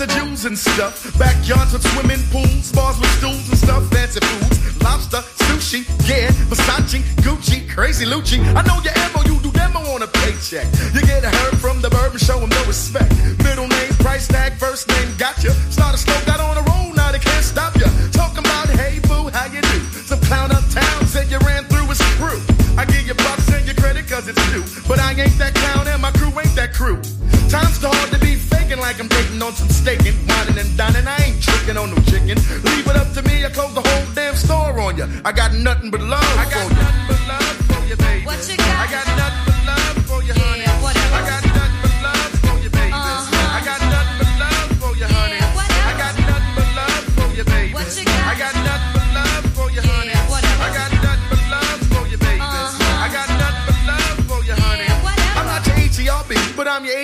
lots of Jews and stuff. Backyards with swimming pools, bars with stools and stuff. Fancy foods, lobster, sushi, yeah, Versace, Gucci, crazy Lucci. I know your ammo, you do demo on a paycheck. You get a herb from the bourbon, show him no respect. Middle name, price tag, first name,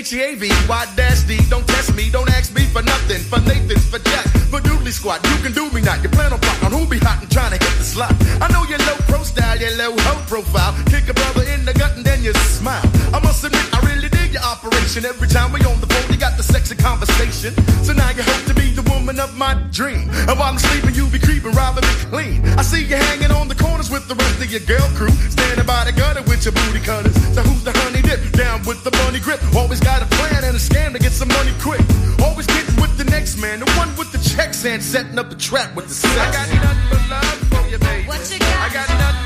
H-E-A-V. Why dash D? Don't test me, don't ask me for nothing. For Nathan's, for Jack, for Doodly Squad. You can do me not. You plan on plot on who be hot and trying to hit the slot. I know you're low pro style, you're low hoe profile. Kick a brother in the gut and then you smile. I must admit, I really dig your operation. Every time we on the phone, you got the sexy conversation. So now you hope to be the woman of my dream. And while I'm sleeping, you'll be creeping, robbing me clean. I see you hanging on the corners with the rest of your girl crew. Standing by the gutter with your booty cutters. So who's the honey dip? Down with the money grip. Always got a plan and a scam to get some money quick. Always getting with the next man, the one with the checks and setting up a trap with the sex. I got nothing but love for you, baby. What you got? I got nothing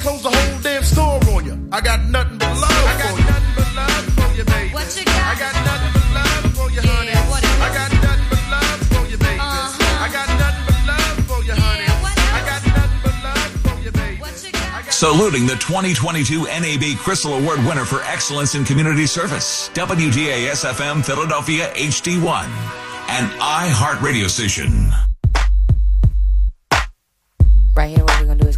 close the whole damn store on you. I got nothing but love I got for you. nothing but love for you, baby. What you got? I got nothing but love for you, honey. Yeah. I got nothing but love for you, baby. Uh-huh. I got nothing but love for you, honey. Yeah, whatever. I got nothing but love for you, baby. What you got? Saluting the 2022 NAB Crystal Award winner for excellence in community service, WDAS FM Philadelphia HD1, an iHeart radio station. Right here, what we're gonna do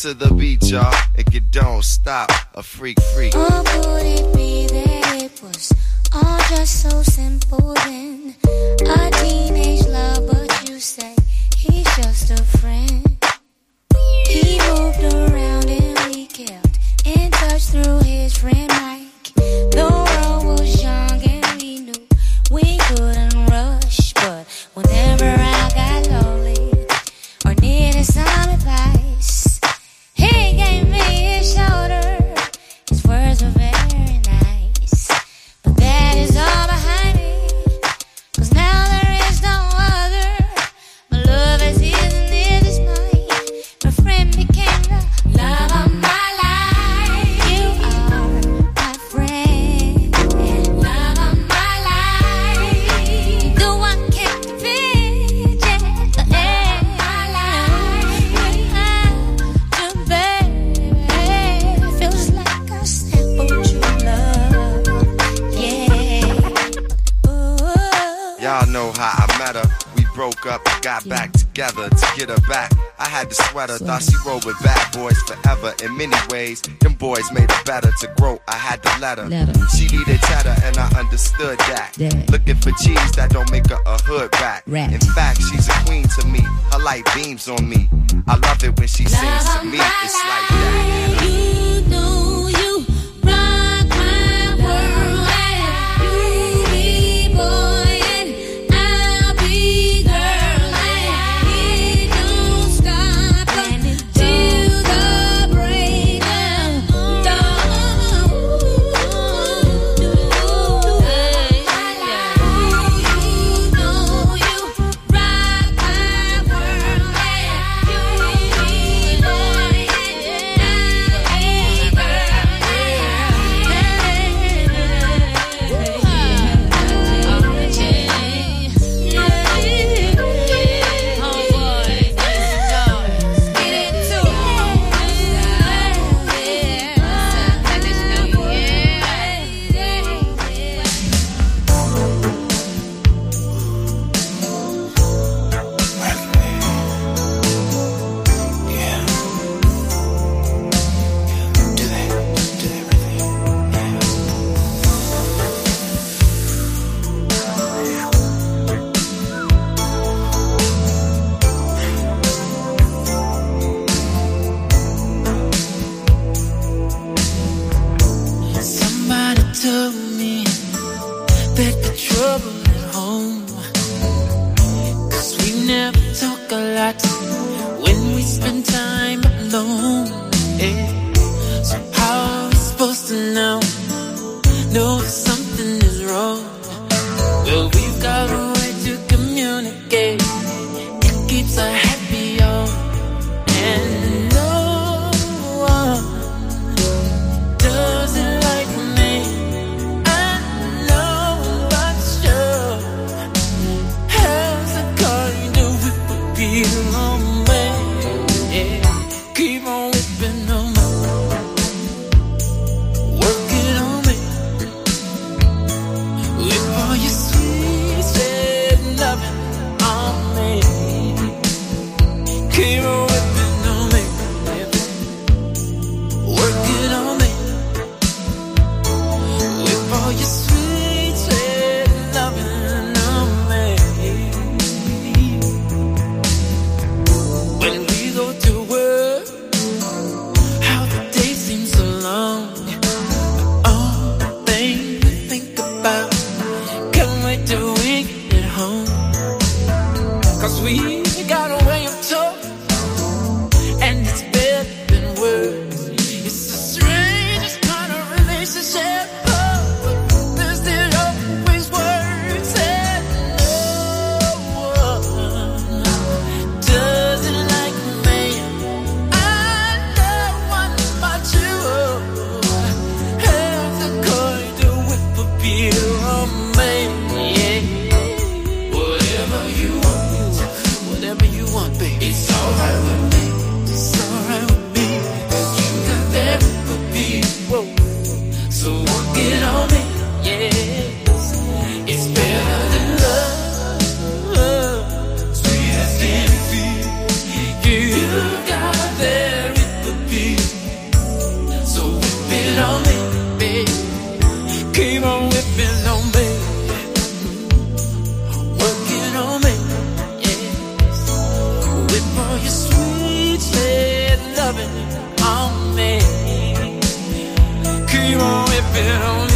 to the beat, y'all, and you don't stop. A freak, freak. Or could it be that it was all just so simple then? A teenage love, but you say he's just a friend. He moved around and we kept in touch through his friend together to get her back. I had the sweater, so. thought she rolled with bad boys forever. In many ways, them boys made her better to grow. I had to let her. She needed cheddar, and I understood that. Dad. Looking for cheese that don't make her a hood rat. rat. In fact, she's a queen to me. Her light beams on me. I love it when she sings to me. It's like that. bet the trouble at home. Cause we never talk a lot when we spend time alone. Yeah. So how are we supposed to know? No, it's been on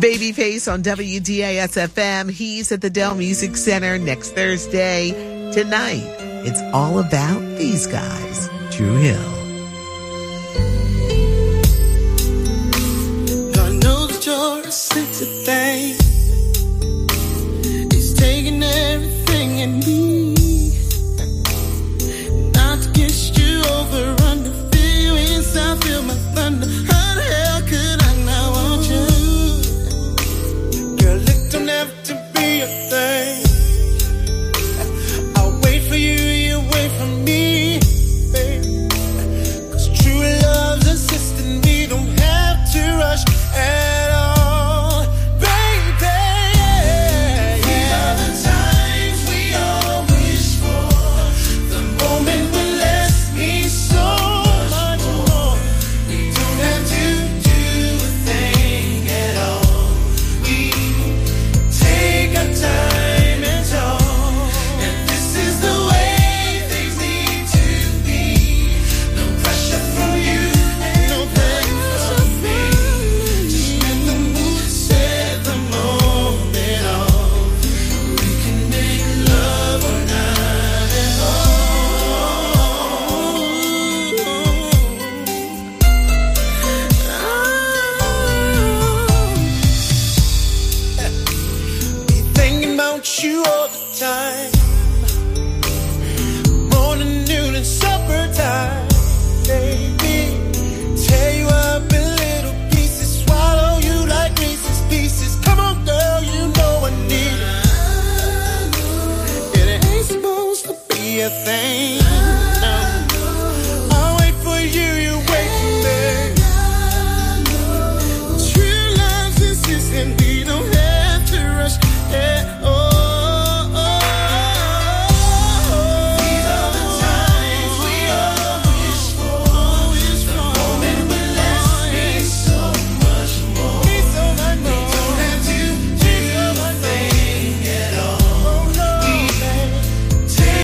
Babyface on WDASFM. He's at the Dell Music Center next Thursday. Tonight, it's all about these guys. Dru Hill. God knows you're a sensitive thing. It's taking everything in me. Not to you over under feel my thunder.